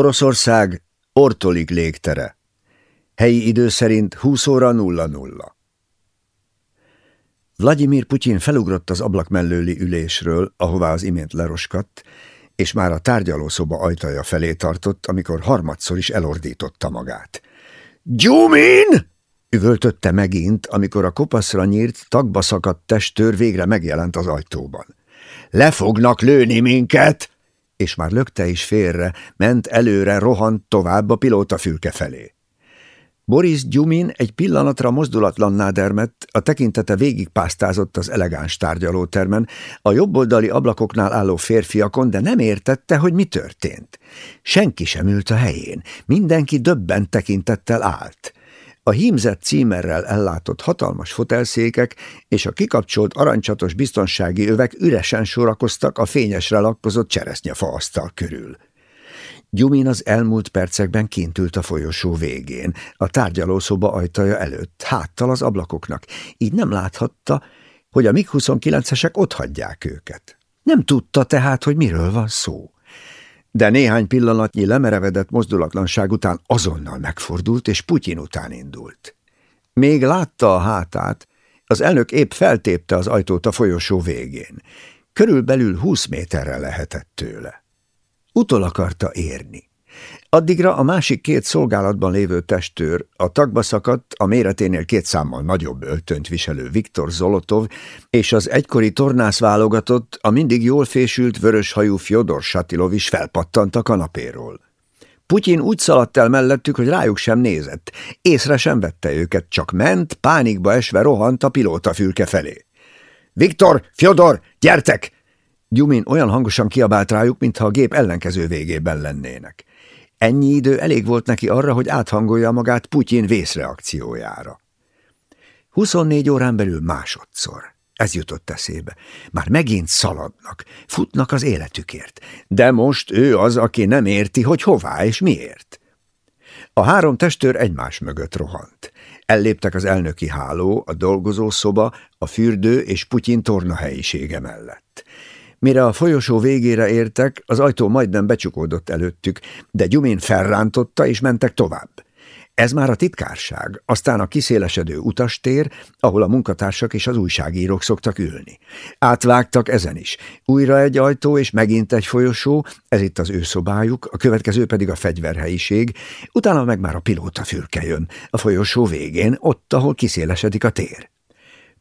Oroszország, Ortolik légtere. Helyi idő szerint 20 óra 00. Vladimir Putyin felugrott az ablak mellőli ülésről, ahová az imént leroskadt, és már a tárgyalószoba ajtaja felé tartott, amikor harmadszor is elordította magát. – Gyumin! – üvöltötte megint, amikor a kopaszra nyírt, tagba szakadt testőr végre megjelent az ajtóban. – Le fognak lőni minket! És már lökte is félre, ment előre, rohant tovább a pilótafülke felé. Boris Gyumin egy pillanatra mozdulatlanná dermett, a tekintete végigpásztázott az elegáns tárgyalótermen, a jobboldali ablakoknál álló férfiakon, de nem értette, hogy mi történt. Senki sem ült a helyén, mindenki döbben tekintettel állt. A hímzett címerrel ellátott hatalmas fotelszékek és a kikapcsolt arancsatos biztonsági övek üresen sorakoztak a fényesre lakkozott cseresznyefa asztal körül. Gyumin az elmúlt percekben kint ült a folyosó végén, a tárgyalószoba ajtaja előtt, háttal az ablakoknak, így nem láthatta, hogy a MiG-29-esek ott hagyják őket. Nem tudta tehát, hogy miről van szó. De néhány pillanatnyi lemerevedett mozdulatlanság után azonnal megfordult, és Putyin után indult. Még látta a hátát, az elnök épp feltépte az ajtót a folyosó végén. Körülbelül húsz méterre lehetett tőle. Utol akarta érni. Addigra a másik két szolgálatban lévő testőr, a tagba szakadt, a méreténél két számmal nagyobb öltönt viselő Viktor Zolotov és az egykori tornász válogatott, a mindig jól fésült vöröshajú Fyodor Satilov is felpattant a kanapéról. Putyin úgy szaladt el mellettük, hogy rájuk sem nézett. Észre sem vette őket, csak ment, pánikba esve rohant a pilótafülke felé. – Viktor, Fyodor, gyertek! Gyumin olyan hangosan kiabált rájuk, mintha a gép ellenkező végében lennének. Ennyi idő elég volt neki arra, hogy áthangolja magát Putyin vészreakciójára. 24 órán belül másodszor. Ez jutott eszébe. Már megint szaladnak, futnak az életükért. De most ő az, aki nem érti, hogy hová és miért. A három testőr egymás mögött rohant. Elléptek az elnöki háló, a dolgozószoba, a fürdő és Putyin torna helyisége mellett. Mire a folyosó végére értek, az ajtó majdnem becsukódott előttük, de Gyumin felrántotta, és mentek tovább. Ez már a titkárság, aztán a kiszélesedő utastér, ahol a munkatársak és az újságírók szoktak ülni. Átvágtak ezen is. Újra egy ajtó és megint egy folyosó, ez itt az ő szobájuk, a következő pedig a fegyverhelyiség, utána meg már a pilóta fürke jön, a folyosó végén, ott, ahol kiszélesedik a tér.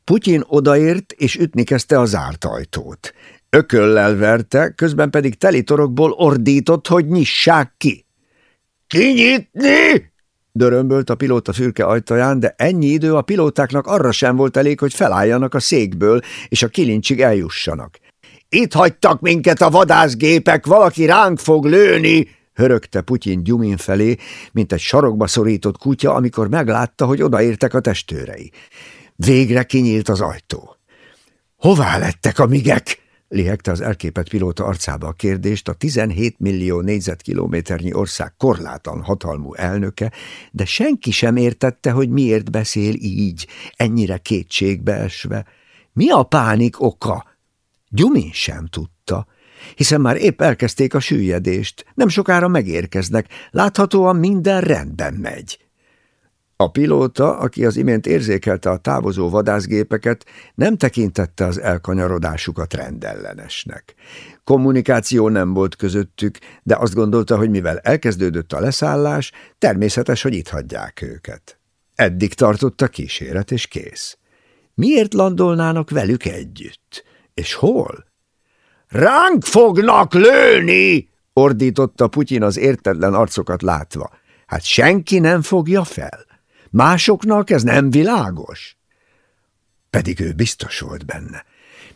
Putyin odaért, és ütni kezdte a zárt ajtót. Ököllel verte, közben pedig teli torokból ordított, hogy nyissák ki. – Kinyitni? – dörömbölt a pilóta fürke ajtaján, de ennyi idő a pilótáknak arra sem volt elég, hogy felálljanak a székből, és a kilincsig eljussanak. – Itt hagytak minket a vadászgépek, valaki ránk fog lőni! – hörögte Putyin Gyumin felé, mint egy sarokba szorított kutya, amikor meglátta, hogy odaértek a testőrei. Végre kinyílt az ajtó. – Hová lettek a migek? – lihegte az elképett pilóta arcába a kérdést a 17 millió négyzetkilométernyi ország korlátlan hatalmú elnöke, de senki sem értette, hogy miért beszél így, ennyire kétségbe esve. Mi a pánik oka? Gyumin sem tudta, hiszen már épp elkezdték a süllyedést, nem sokára megérkeznek, láthatóan minden rendben megy. A pilóta, aki az imént érzékelte a távozó vadászgépeket, nem tekintette az elkanyarodásukat rendellenesnek. Kommunikáció nem volt közöttük, de azt gondolta, hogy mivel elkezdődött a leszállás, természetes, hogy itt hagyják őket. Eddig tartott a kíséret, és kész. Miért landolnának velük együtt? És hol? Ránk fognak lőni! ordította Putyin az értetlen arcokat látva. Hát senki nem fogja fel. Másoknak ez nem világos? Pedig ő biztos volt benne.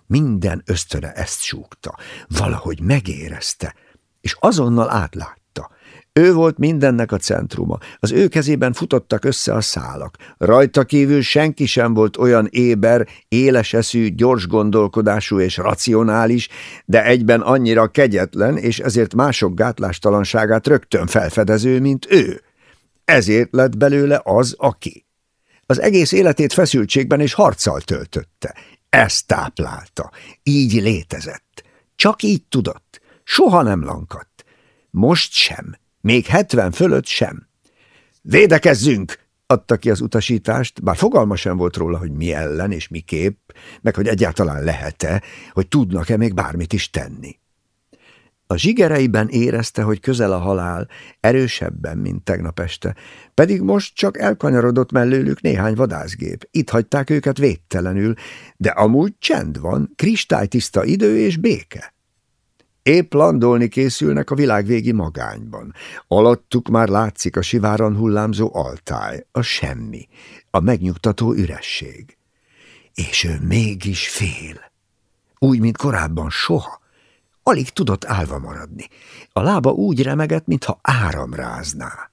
Minden ösztöne ezt súgta, valahogy megérezte, és azonnal átlátta. Ő volt mindennek a centruma, az ő kezében futottak össze a szálak. Rajta kívül senki sem volt olyan éber, éleseszű, gyors gondolkodású és racionális, de egyben annyira kegyetlen, és ezért mások gátlástalanságát rögtön felfedező, mint ő. Ezért lett belőle az, aki. Az egész életét feszültségben és harccal töltötte. Ezt táplálta. Így létezett. Csak így tudott. Soha nem lankadt. Most sem. Még hetven fölött sem. Védekezzünk! adta ki az utasítást, bár fogalma sem volt róla, hogy mi ellen és mi kép, meg hogy egyáltalán lehet-e, hogy tudnak-e még bármit is tenni. A zsigereiben érezte, hogy közel a halál, erősebben, mint tegnap este, pedig most csak elkanyarodott mellőlük néhány vadászgép. Itt hagyták őket védtelenül, de amúgy csend van, kristálytiszta idő és béke. Épp landolni készülnek a világvégi magányban. Alattuk már látszik a siváran hullámzó altály, a semmi, a megnyugtató üresség. És ő mégis fél. Úgy, mint korábban soha. Alig tudott állva maradni. A lába úgy remegett, mintha áramrázná.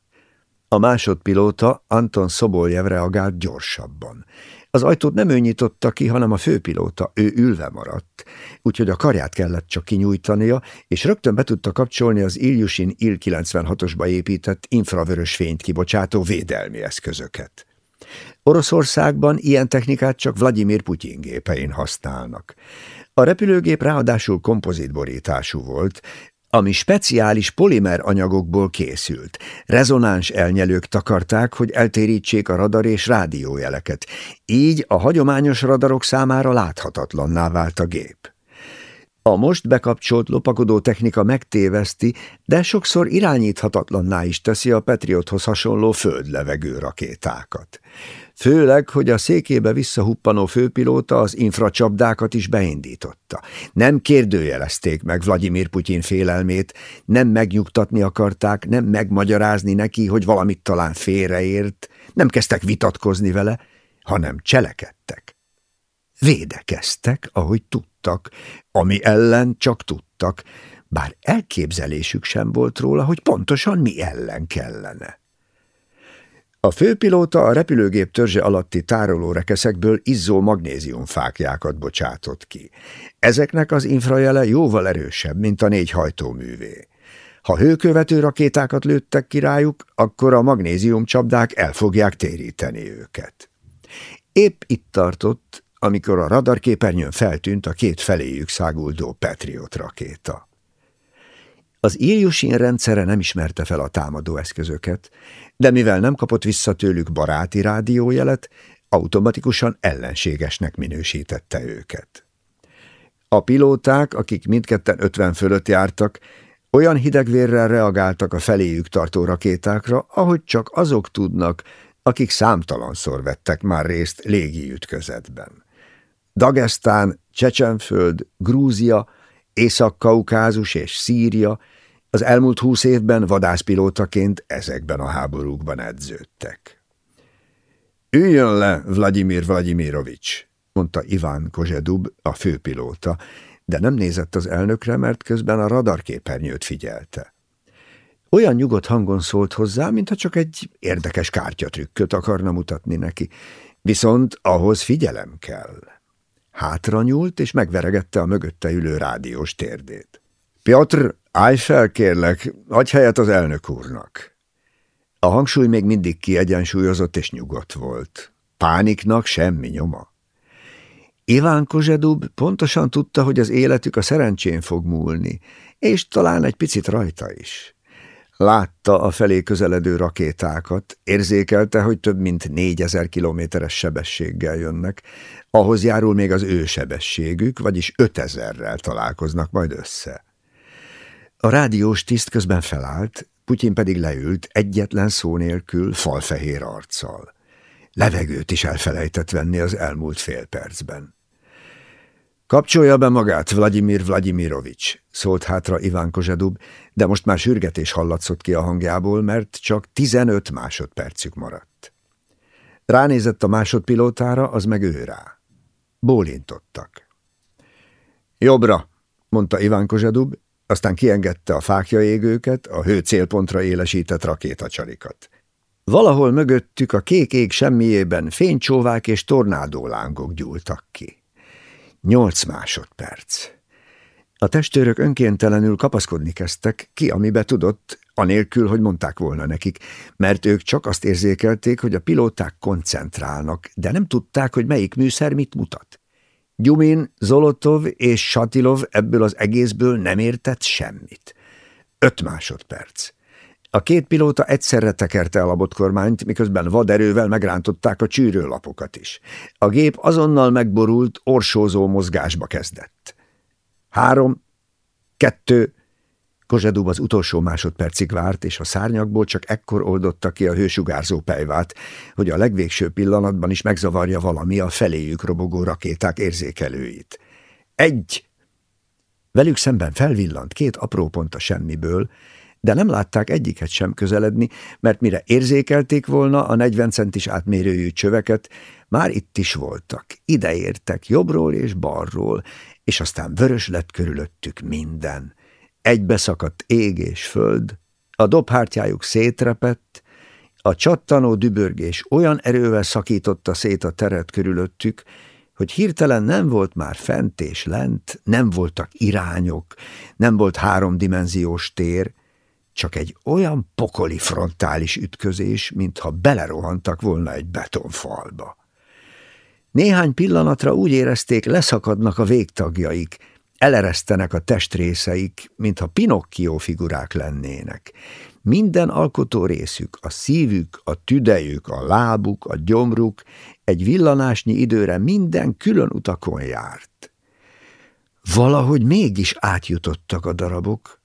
A másodpilóta Anton Szoboljev reagált gyorsabban. Az ajtót nem ő nyitotta ki, hanem a főpilóta, ő ülve maradt, úgyhogy a karját kellett csak kinyújtania, és rögtön be tudta kapcsolni az Ilyushin Il-96-osba épített infravörös fényt kibocsátó védelmi eszközöket. Oroszországban ilyen technikát csak Vladimir Putyin gépein használnak. A repülőgép ráadásul kompozitborítású volt, ami speciális polimer anyagokból készült. Rezonáns elnyelők takarták, hogy eltérítsék a radar és rádiójeleket. Így a hagyományos radarok számára láthatatlanná vált a gép. A most bekapcsolt lopakodó technika megtéveszti, de sokszor irányíthatatlanná is teszi a Patriothoz hasonló földlevegő rakétákat. Főleg, hogy a székébe visszahuppanó főpilóta az infracsapdákat is beindította. Nem kérdőjelezték meg Vladimir Putyin félelmét, nem megnyugtatni akarták, nem megmagyarázni neki, hogy valamit talán félreért, nem kezdtek vitatkozni vele, hanem cselekedtek. Védekeztek, ahogy tudtak, ami ellen csak tudtak, bár elképzelésük sem volt róla, hogy pontosan mi ellen kellene. A főpilóta a repülőgép törzse alatti tárolórekeszekből izzó magnéziumfákjákat bocsátott ki. Ezeknek az infrajele jóval erősebb, mint a négy hajtóművé. Ha hőkövető rakétákat lőttek ki rájuk, akkor a magnéziumcsapdák el fogják téríteni őket. Épp itt tartott, amikor a radarképernyőn feltűnt a két feléjük száguldó Patriot rakéta. Az Ilyushin rendszere nem ismerte fel a támadó eszközöket, de mivel nem kapott vissza tőlük baráti rádiójelet, automatikusan ellenségesnek minősítette őket. A pilóták, akik mindketten ötven fölött jártak, olyan hidegvérrel reagáltak a feléjük tartó rakétákra, ahogy csak azok tudnak, akik számtalanszor vettek már részt légi ütközetben. Dagestán, Csecsenföld, Grúzia, Észak-Kaukázus és Szíria az elmúlt húsz évben vadászpilótaként ezekben a háborúkban edződtek. Üljön le, Vladimir Vladimirovics, mondta Iván Kozsedub, a főpilóta, de nem nézett az elnökre, mert közben a radarképernyőt figyelte. Olyan nyugodt hangon szólt hozzá, mintha csak egy érdekes kártyatrükköt akarna mutatni neki, viszont ahhoz figyelem kell. Hátra nyúlt, és megveregette a mögötte ülő rádiós térdét. Piotr, állj fel, kérlek, adj helyet az elnök úrnak. A hangsúly még mindig kiegyensúlyozott és nyugodt volt. Pániknak semmi nyoma. Iván Kozsedub pontosan tudta, hogy az életük a szerencsén fog múlni, és talán egy picit rajta is. Látta a felé közeledő rakétákat, érzékelte, hogy több mint négyezer kilométeres sebességgel jönnek, ahhoz járul még az ő sebességük, vagyis ötezerrel találkoznak majd össze. A rádiós tiszt közben felállt, Putyin pedig leült, egyetlen szó nélkül, falfehér arccal. Levegőt is elfelejtett venni az elmúlt fél percben. Kapcsolja be magát, Vladimir Vladimirovics, szólt hátra Iván Kozsedub, de most már sürgetés hallatszott ki a hangjából, mert csak 15 másodpercük maradt. Ránézett a másodpilótára, az meg ő rá. Bólintottak. Jobbra, mondta Iván Kozsedub, aztán kiengedte a fákja égőket, a hő célpontra élesített rakétacsarikat. Valahol mögöttük a kék ég semmiében fénycsóvák és tornádólángok gyúltak ki. Nyolc másodperc. A testőrök önkéntelenül kapaszkodni kezdtek, ki amibe tudott, anélkül, hogy mondták volna nekik, mert ők csak azt érzékelték, hogy a pilóták koncentrálnak, de nem tudták, hogy melyik műszer mit mutat. Gyumin, Zolotov és Satilov ebből az egészből nem értett semmit. Öt másodperc. A két pilóta egyszerre tekerte el a botkormányt, miközben vaderővel megrántották a csűrőlapokat is. A gép azonnal megborult, orsózó mozgásba kezdett. Három, kettő, Kozsedub az utolsó másodpercig várt, és a szárnyakból csak ekkor oldotta ki a hősugárzó pejvát, hogy a legvégső pillanatban is megzavarja valami a feléjük robogó rakéták érzékelőit. Egy! Velük szemben felvillant két apró pont a semmiből, de nem látták egyiket sem közeledni, mert mire érzékelték volna a 40 centis átmérőjű csöveket, már itt is voltak, ideértek jobbról és balról, és aztán vörös lett körülöttük minden. Egybeszakadt ég és föld, a dobhártyájuk szétrepett, a csattanó dübörgés olyan erővel szakította szét a teret körülöttük, hogy hirtelen nem volt már fent és lent, nem voltak irányok, nem volt háromdimenziós tér, csak egy olyan pokoli frontális ütközés, mintha belerohantak volna egy betonfalba. Néhány pillanatra úgy érezték, leszakadnak a végtagjaik, eleresztenek a testrészeik, mintha Pinocchio figurák lennének. Minden alkotó részük, a szívük, a tüdejük, a lábuk, a gyomruk egy villanásnyi időre minden külön utakon járt. Valahogy mégis átjutottak a darabok,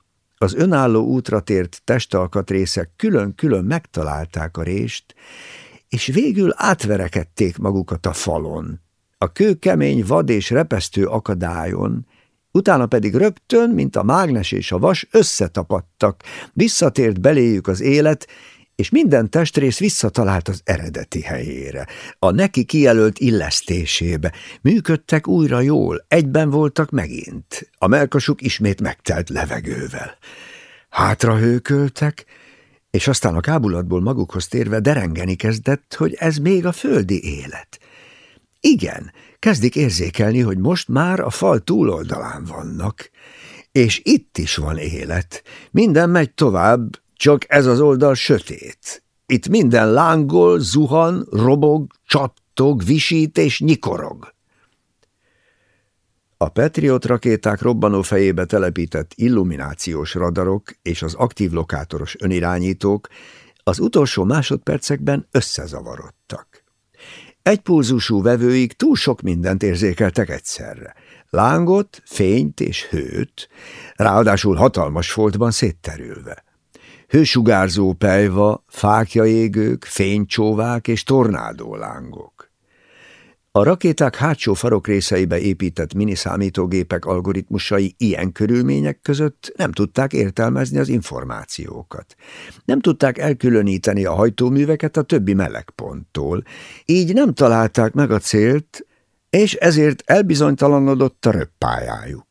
az önálló útra tért testalkatrészek külön-külön megtalálták a rést, és végül átverekedték magukat a falon, a kőkemény vad és repesztő akadályon, utána pedig rögtön, mint a mágnes és a vas, összetapadtak, visszatért beléjük az élet, és minden testrész visszatalált az eredeti helyére, a neki kijelölt illesztésébe. Működtek újra jól, egyben voltak megint. A melkasuk ismét megtelt levegővel. Hátra hőköltek, és aztán a kábulatból magukhoz térve derengeni kezdett, hogy ez még a földi élet. Igen, kezdik érzékelni, hogy most már a fal túloldalán vannak, és itt is van élet. Minden megy tovább, csak ez az oldal sötét. Itt minden lángol, zuhan, robog, csattog, visít és nyikorog. A Patriot rakéták robbanó fejébe telepített illuminációs radarok és az aktív lokátoros önirányítók az utolsó másodpercekben összezavarodtak. Egypulzusú vevőik túl sok mindent érzékeltek egyszerre. Lángot, fényt és hőt, ráadásul hatalmas foltban szétterülve hősugárzó pejva, fákjaégők, fénycsóvák és tornádólángok. A rakéták hátsó farokrészeibe épített miniszámítógépek algoritmusai ilyen körülmények között nem tudták értelmezni az információkat. Nem tudták elkülöníteni a hajtóműveket a többi melegponttól, így nem találták meg a célt, és ezért elbizonytalanodott a röppályájuk.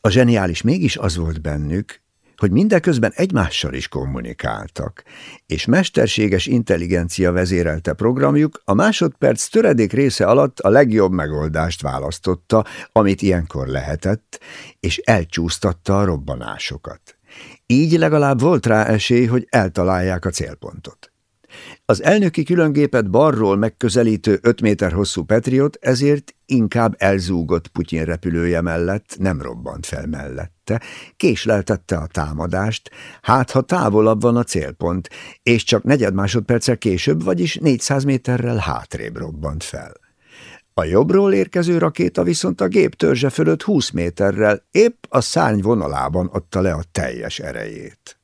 A zseniális mégis az volt bennük, hogy mindeközben egymással is kommunikáltak, és mesterséges intelligencia vezérelte programjuk a másodperc töredék része alatt a legjobb megoldást választotta, amit ilyenkor lehetett, és elcsúsztatta a robbanásokat. Így legalább volt rá esély, hogy eltalálják a célpontot. Az elnöki különgépet balról megközelítő 5 méter hosszú Patriot ezért inkább elzúgott Putyin repülője mellett, nem robbant fel mellette, késleltette a támadást, hát ha távolabb van a célpont, és csak negyed másodperccel később, vagyis 400 méterrel hátrébb robbant fel. A jobbról érkező rakéta viszont a gép törzse fölött 20 méterrel épp a szárny vonalában adta le a teljes erejét.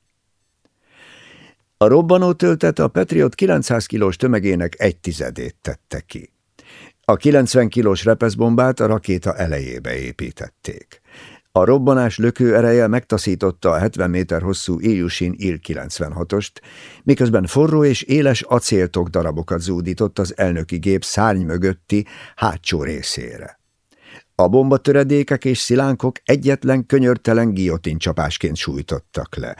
A robbanó töltet a Patriot 900 kilós tömegének egy tizedét tette ki. A 90 kilós repeszbombát a rakéta elejébe építették. A robbanás lökő ereje megtaszította a 70 méter hosszú Ilyushin Il-96-ost, miközben forró és éles acéltok darabokat zúdított az elnöki gép szárny mögötti hátsó részére. A bombatöredékek és szilánkok egyetlen könyörtelen giotin csapásként sújtottak le,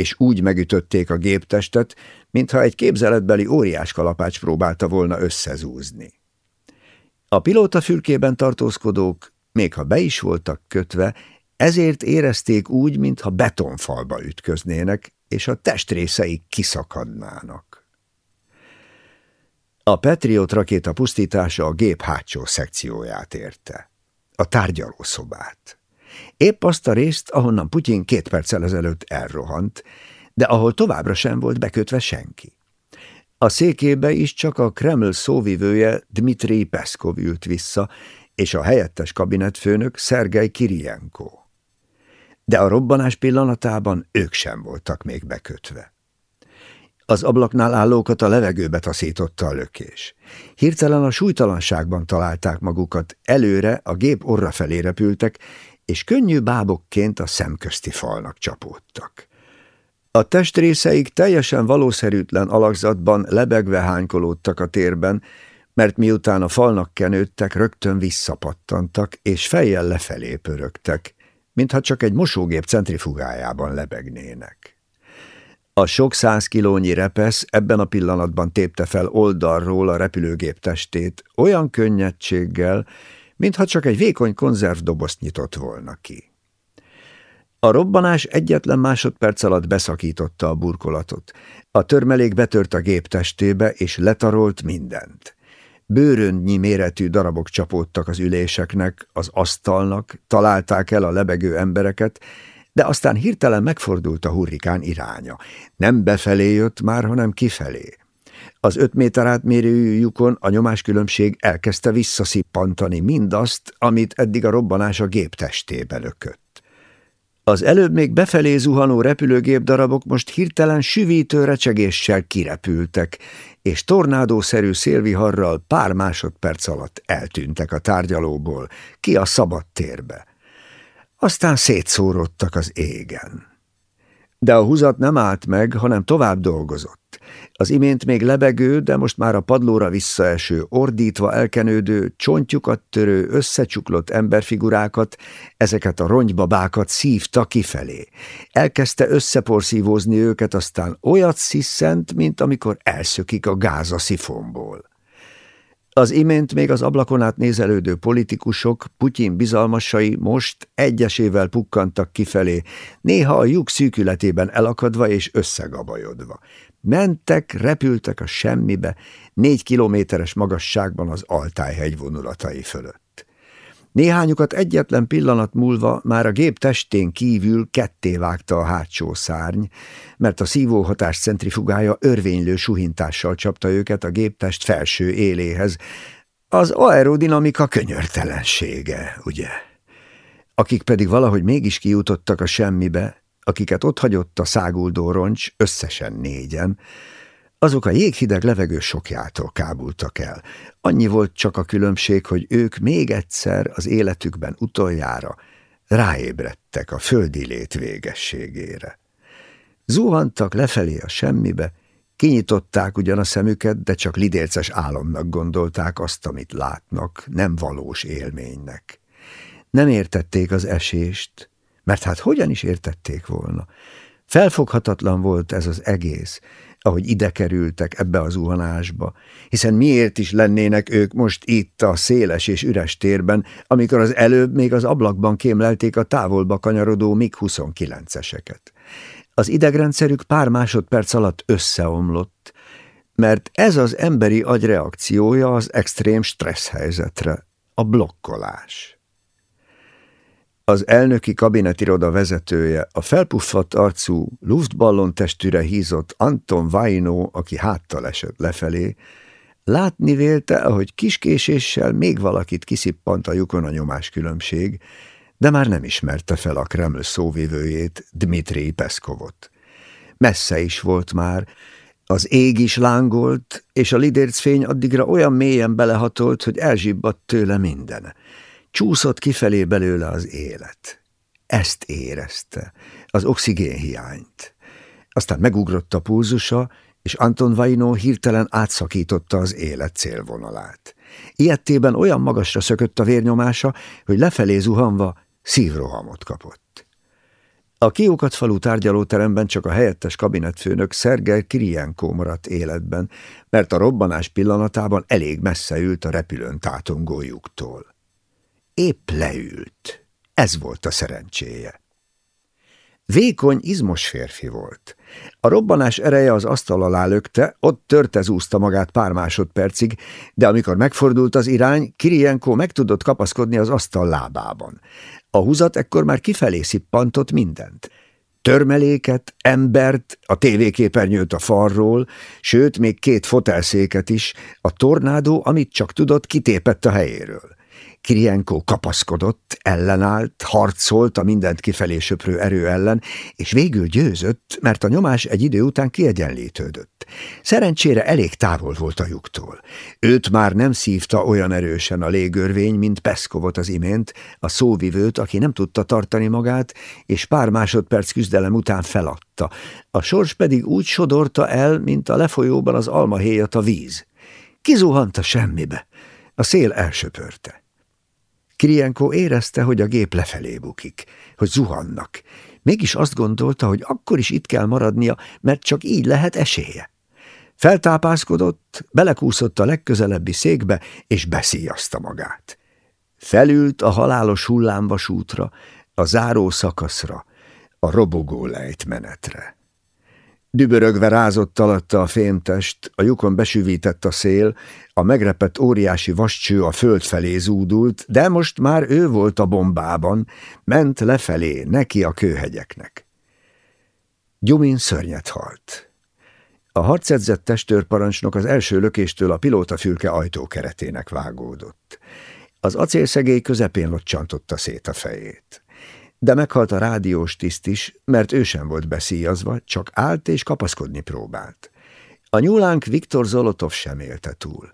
és úgy megütötték a géptestet, mintha egy képzeletbeli óriás kalapács próbálta volna összezúzni. A pilóta fürkében tartózkodók, még ha be is voltak kötve, ezért érezték úgy, mintha betonfalba ütköznének, és a testrészeik kiszakadnának. A Patriot rakéta pusztítása a gép hátsó szekcióját érte a tárgyalószobát. Épp azt a részt, ahonnan Putyin két perccel ezelőtt elrohant, de ahol továbbra sem volt bekötve senki. A székébe is csak a Kreml szóvivője Dmitri Peszkov ült vissza, és a helyettes kabinetfőnök Szergej Kirienko. De a robbanás pillanatában ők sem voltak még bekötve. Az ablaknál állókat a levegőbe taszította a lökés. Hirtelen a súlytalanságban találták magukat, előre a gép orra felé repültek, és könnyű bábokként a szemközti falnak csapódtak. A testrészeik teljesen valószerűtlen alakzatban lebegve hánykolódtak a térben, mert miután a falnak kenődtek, rögtön visszapattantak, és fejjel lefelé pörögtek, mintha csak egy mosógép centrifugájában lebegnének. A sok száz kilónyi repesz ebben a pillanatban tépte fel oldalról a repülőgép testét olyan könnyedséggel, mintha csak egy vékony konzervdobozt nyitott volna ki. A robbanás egyetlen másodperc alatt beszakította a burkolatot. A törmelék betört a gép testébe, és letarolt mindent. Bőrönnyi méretű darabok csapódtak az üléseknek, az asztalnak, találták el a lebegő embereket, de aztán hirtelen megfordult a hurrikán iránya. Nem befelé jött már, hanem kifelé. Az öt méter átmérőjű lyukon a nyomáskülönbség elkezdte visszaszippantani mindazt, amit eddig a robbanás a gép testébe lökött. Az előbb még befelé zuhanó repülőgép darabok most hirtelen süvítő recsegéssel kirepültek, és tornádószerű szélviharral pár másodperc alatt eltűntek a tárgyalóból, ki a szabad térbe. Aztán szétszórodtak az égen. De a húzat nem állt meg, hanem tovább dolgozott. Az imént még lebegő, de most már a padlóra visszaeső, ordítva elkenődő, csontjukat törő, összecsuklott emberfigurákat, ezeket a ronybabákat szívta kifelé. Elkezdte összeporszívózni őket, aztán olyat sziszent, mint amikor elszökik a gáz a szifonból. Az imént még az ablakon át nézelődő politikusok, Putyin bizalmasai most egyesével pukkantak kifelé, néha a lyuk szűkületében elakadva és összegabajodva. Mentek, repültek a semmibe, négy kilométeres magasságban az Altájhegy vonulatai fölött. Néhányukat egyetlen pillanat múlva már a gép testén kívül ketté vágta a hátsó szárny, mert a szívóhatás centrifugája örvénylő suhintással csapta őket a géptest felső éléhez. Az aerodinamika könyörtelensége, ugye? Akik pedig valahogy mégis kijutottak a semmibe, akiket ott hagyott a száguldó roncs, összesen négyen, azok a jéghideg levegő sokjától kábultak el. Annyi volt csak a különbség, hogy ők még egyszer az életükben utoljára ráébredtek a földi lét végességére. Zuhantak lefelé a semmibe, kinyitották ugyan a szemüket, de csak lidérces álomnak gondolták azt, amit látnak, nem valós élménynek. Nem értették az esést, mert hát hogyan is értették volna? Felfoghatatlan volt ez az egész, ahogy ide kerültek ebbe az zuhanásba, hiszen miért is lennének ők most itt a széles és üres térben, amikor az előbb még az ablakban kémlelték a távolba kanyarodó MiG-29-eseket. Az idegrendszerük pár másodperc alatt összeomlott, mert ez az emberi agy reakciója az extrém stressz helyzetre, a blokkolás. Az elnöki kabinetiroda vezetője, a felpuffadt arcú, luftballon testűre hízott Anton Vaino, aki háttal esett lefelé, látni vélte, ahogy kiskéséssel még valakit kiszippant a lyukon a nyomáskülönbség, de már nem ismerte fel a Kreml szóvivőjét, Dmitri Peszkovot. Messze is volt már, az ég is lángolt, és a lidércfény addigra olyan mélyen belehatolt, hogy elzsibbadt tőle minden – Csúszott kifelé belőle az élet. Ezt érezte, az oxigénhiányt. Aztán megugrott a pulzusa, és Anton Vaino hirtelen átszakította az élet célvonalát. Ilyettében olyan magasra szökött a vérnyomása, hogy lefelé zuhanva szívrohamot kapott. A kiukat falu tárgyalóteremben csak a helyettes kabinetfőnök Szergej Kirienko maradt életben, mert a robbanás pillanatában elég messze ült a repülőn tátongó lyuktól épp leült. Ez volt a szerencséje. Vékony, izmos férfi volt. A robbanás ereje az asztal alá lökte, ott törtezúzta magát pár másodpercig, de amikor megfordult az irány, Kirienko meg tudott kapaszkodni az asztal lábában. A húzat ekkor már kifelé szippantott mindent. Törmeléket, embert, a tévéképernyőt a falról, sőt, még két fotelszéket is, a tornádó, amit csak tudott, kitépett a helyéről. Kirienko kapaszkodott, ellenállt, harcolt a mindent kifelé söprő erő ellen, és végül győzött, mert a nyomás egy idő után kiegyenlítődött. Szerencsére elég távol volt a lyuktól. Őt már nem szívta olyan erősen a légörvény, mint Peszkovot az imént, a szóvivőt, aki nem tudta tartani magát, és pár másodperc küzdelem után feladta. A sors pedig úgy sodorta el, mint a lefolyóban az almahéjat a víz. Kizuhant a semmibe. A szél elsöpörte. Kirienko érezte, hogy a gép lefelé bukik, hogy zuhannak. Mégis azt gondolta, hogy akkor is itt kell maradnia, mert csak így lehet esélye. Feltápászkodott, belekúszott a legközelebbi székbe, és beszíjazta magát. Felült a halálos hullámvasútra, a záró szakaszra, a robogó lejtmenetre. Dübörögve rázott alatta a fémtest, a lyukon besüvített a szél, a megrepett óriási vascső a föld felé zúdult, de most már ő volt a bombában, ment lefelé, neki a kőhegyeknek. Gyumin szörnyet halt. A harcedzett testőrparancsnok az első lökéstől a pilótafülke ajtókeretének vágódott. Az acélszegély közepén locsantotta szét a fejét de meghalt a rádiós tiszt is, mert ő sem volt beszíjazva, csak állt és kapaszkodni próbált. A nyúlánk Viktor Zolotov sem élte túl.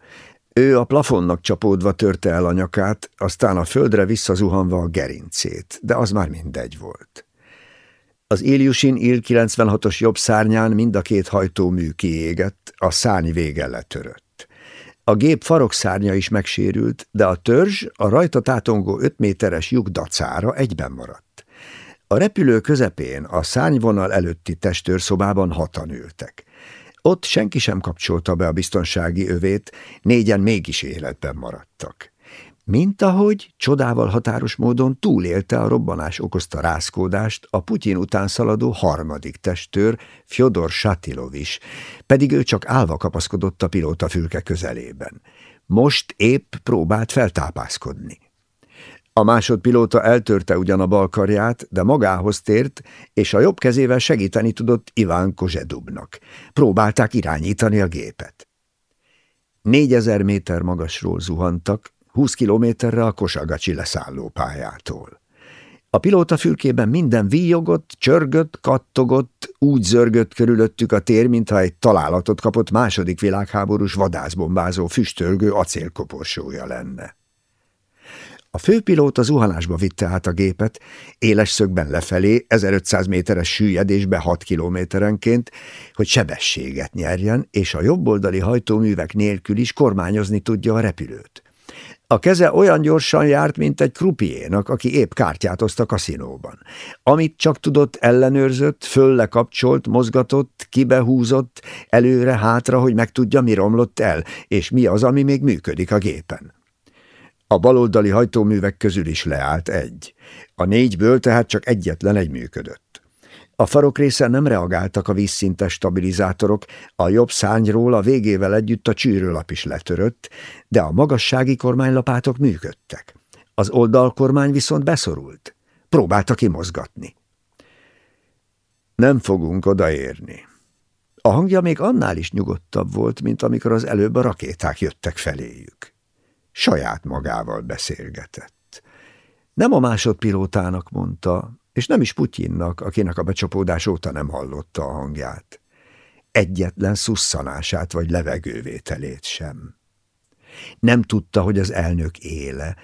Ő a plafonnak csapódva törte el a nyakát, aztán a földre visszazuhanva a gerincét, de az már mindegy volt. Az Iljusin Il-96-os jobb szárnyán mind a két hajtómű kiégett, a szárny vége letörött. A gép farokszárnya is megsérült, de a törzs a rajta tátongó öt méteres lyuk dacára egyben maradt. A repülő közepén, a szárnyvonal előtti testőrszobában hatan ültek. Ott senki sem kapcsolta be a biztonsági övét, négyen mégis életben maradtak. Mint ahogy csodával határos módon túlélte a robbanás okozta rászkódást a Putyin után szaladó harmadik testőr, Fyodor Satilov is, pedig ő csak állva kapaszkodott a pilóta fülke közelében. Most épp próbált feltápászkodni. A másodpilóta eltörte ugyan a bal karját, de magához tért, és a jobb kezével segíteni tudott Iván Kozsedubnak. Próbálták irányítani a gépet. Négyezer méter magasról zuhantak, húsz kilométerre a Kosagacsi leszállópályától. A pilóta fülkében minden víjogott, csörgött, kattogott, úgy zörgött körülöttük a tér, mintha egy találatot kapott második világháborús vadászbombázó füstölgő acélkoporsója lenne. A főpilóta zuhanásba vitte át a gépet, éles szögben lefelé, 1500 méteres süllyedésbe 6 kilométerenként, hogy sebességet nyerjen, és a jobboldali hajtóművek nélkül is kormányozni tudja a repülőt. A keze olyan gyorsan járt, mint egy krupiénak, aki épp kártyát oszt a kaszinóban. Amit csak tudott, ellenőrzött, fölle kapcsolt, mozgatott, kibehúzott, előre-hátra, hogy megtudja, mi romlott el, és mi az, ami még működik a gépen. A baloldali hajtóművek közül is leállt egy. A négyből tehát csak egyetlen egy működött. A farok része nem reagáltak a vízszintes stabilizátorok, a jobb szányról a végével együtt a csűrőlap is letörött, de a magassági kormánylapátok működtek. Az oldalkormány viszont beszorult. Próbálta kimozgatni. Nem fogunk odaérni. A hangja még annál is nyugodtabb volt, mint amikor az előbb a rakéták jöttek feléjük saját magával beszélgetett. Nem a másodpilótának mondta, és nem is Putyinnak, akinek a becsapódás óta nem hallotta a hangját. Egyetlen szusszanását vagy levegővételét sem. Nem tudta, hogy az elnök éle,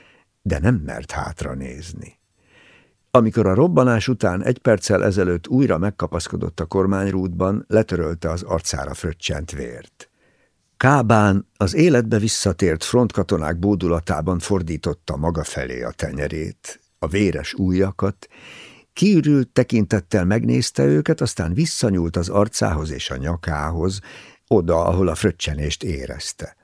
de nem mert hátra nézni. Amikor a robbanás után egy perccel ezelőtt újra megkapaszkodott a kormányrútban, letörölte az arcára fröccsent vért. Kábán az életbe visszatért frontkatonák bódulatában fordította maga felé a tenyerét, a véres újakat, kiürült tekintettel megnézte őket, aztán visszanyúlt az arcához és a nyakához, oda, ahol a fröccsenést érezte.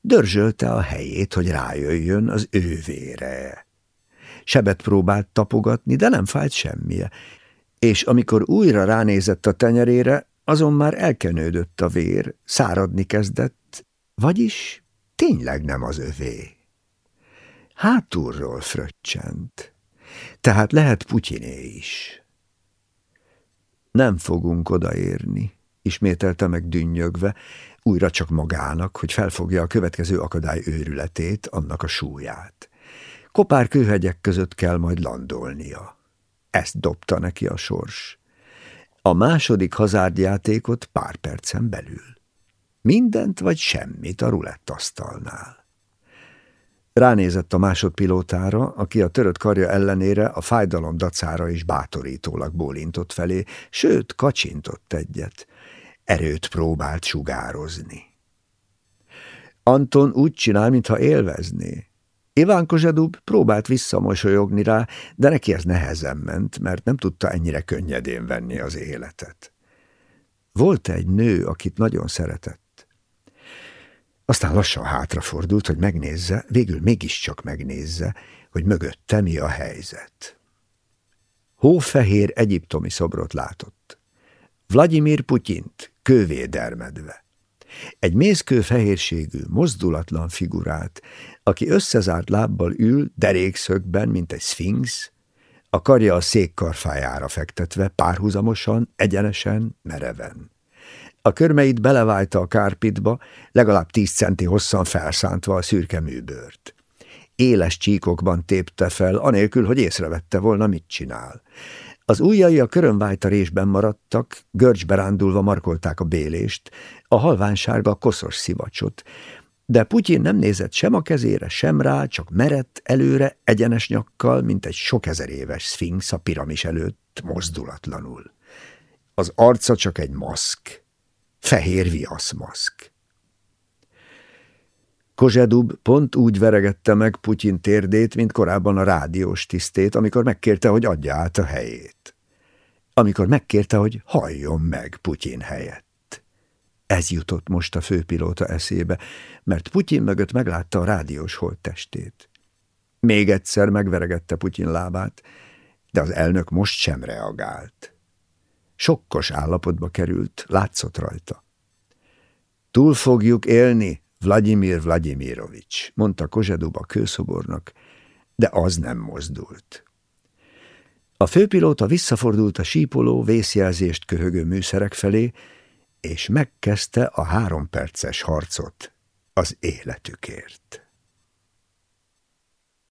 Dörzsölte a helyét, hogy rájöjjön az ő vére. Sebet próbált tapogatni, de nem fájt semmije, és amikor újra ránézett a tenyerére, azon már elkenődött a vér, száradni kezdett, vagyis tényleg nem az övé. Hátulról fröccsent, tehát lehet Putyiné is. Nem fogunk odaérni, ismételte meg dünnyögve, újra csak magának, hogy felfogja a következő akadály őrületét, annak a súlyát. Kopár kőhegyek között kell majd landolnia. Ezt dobta neki a sors. A második hazárdjátékot pár percen belül. Mindent vagy semmit a rulettasztalnál. Ránézett a másodpilótára, aki a törött karja ellenére a fájdalom dacára is bátorítólag bólintott felé, sőt, kacsintott egyet. Erőt próbált sugározni. Anton úgy csinál, mintha élvezné. Iván Kozsedub próbált visszamosolyogni rá, de neki ez nehezen ment, mert nem tudta ennyire könnyedén venni az életet. Volt egy nő, akit nagyon szeretett. Aztán lassan hátrafordult, hogy megnézze, végül mégiscsak megnézze, hogy mögötte mi a helyzet. Hófehér egyiptomi szobrot látott. Vladimir Putyint, kővédermedve. Egy mészkő fehérségű, mozdulatlan figurát, aki összezárt lábbal ül, derékszögben, mint egy szfinx, a karja a szék karfájára fektetve, párhuzamosan, egyenesen, mereven. A körmeit belevájta a kárpitba, legalább tíz centi hosszan felszántva a szürke műbőrt. Éles csíkokban tépte fel, anélkül, hogy észrevette volna, mit csinál. Az ujjai a körönvájta résben maradtak, görcsbe rándulva markolták a bélést, a halványsárga koszos szivacsot, de Putyin nem nézett sem a kezére, sem rá, csak merett előre, egyenes nyakkal, mint egy sok ezer éves szfinx a piramis előtt, mozdulatlanul. Az arca csak egy maszk, fehér viaszmaszk. Kozsedub pont úgy veregette meg Putyin térdét, mint korábban a rádiós tisztét, amikor megkérte, hogy adja át a helyét. Amikor megkérte, hogy halljon meg Putyin helyett. Ez jutott most a főpilóta eszébe, mert Putyin mögött meglátta a rádiós holttestét. Még egyszer megveregette Putyin lábát, de az elnök most sem reagált. Sokkos állapotba került, látszott rajta. Túl fogjuk élni, Vladimir Vladimirovics, mondta Kozseduba kőszobornak, de az nem mozdult. A főpilóta visszafordult a sípoló vészjelzést köhögő műszerek felé, és megkezdte a három perces harcot az életükért.